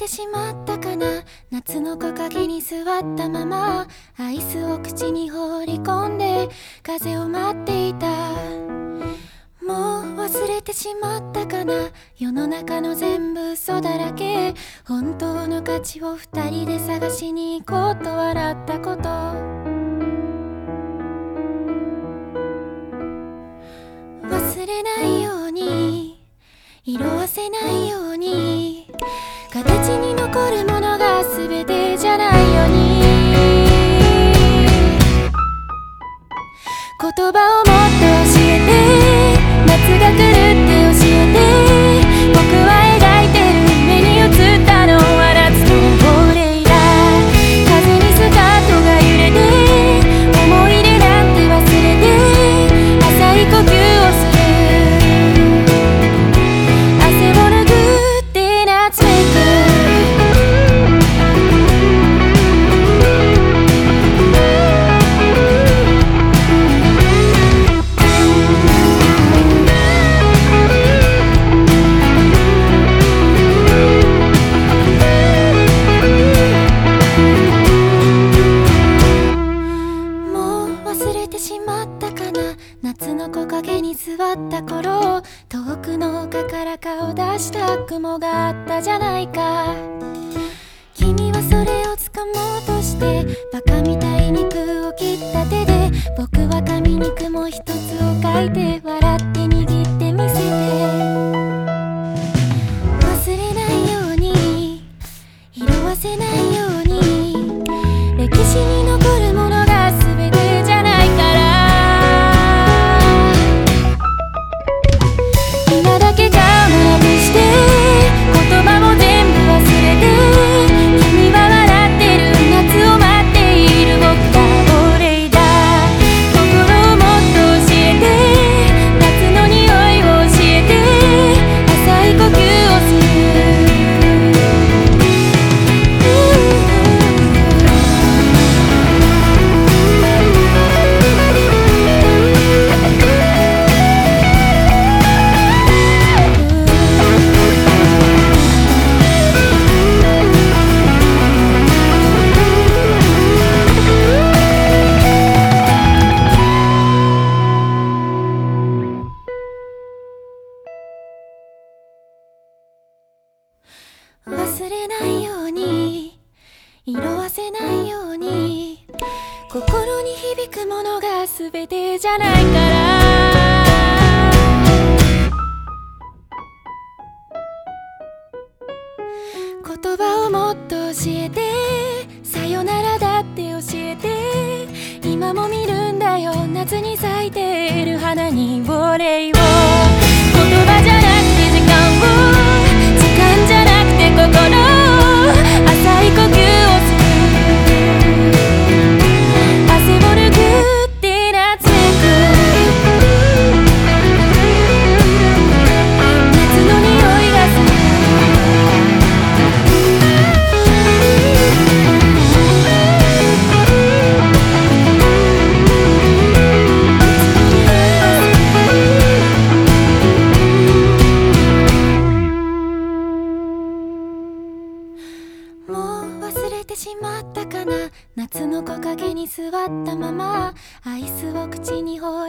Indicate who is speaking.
Speaker 1: てしまったかな？夏の木陰に座ったままアイスを口に放り込んで風を待っていた。もう忘れてしまったかな？世の中の全部嘘だらけ。本当の価値を二人で探しに行こうと笑ったこと。忘れないように色あせない形に残るものが全てじゃないように。言葉をもっと教えて。しまったかな？夏の木陰に座った頃遠くの丘から顔出した雲があったじゃないか。君はそれを掴もうとしてバカみたい肉を切った手で僕は紙に雲一つを書いて笑って忘れないように色あせないように心に響くものが全てじゃないから。言葉をもっと教えてさよならだって教えて今も見るんだよ。夏に咲いている花にお礼を。てしまったかな。夏の木陰に座ったままアイスを口に放